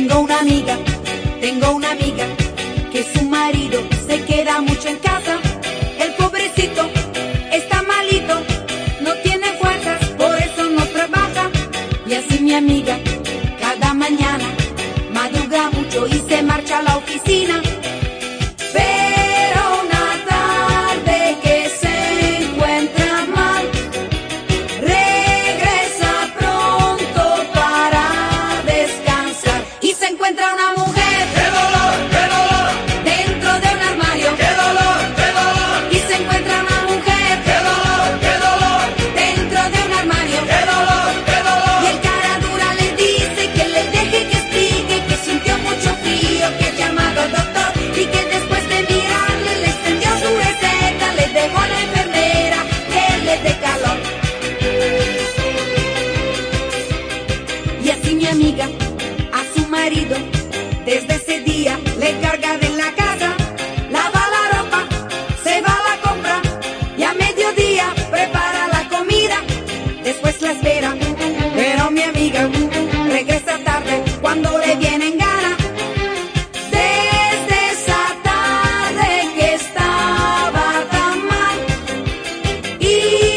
Tengo una amiga, tengo una amiga, que su marido se queda mucho en casa. El pobrecito está malito, no tiene fuerzas, por eso no trabaja. Y así mi amiga, cada mañana, madruga mucho y se marcha a la oficina. amiga a su marido. Desde ese día le carga de la casa, lava la ropa, se va a la compra y a mediodía prepara la comida. Después la espera, pero mi amiga regresa tarde cuando le vienen Eat.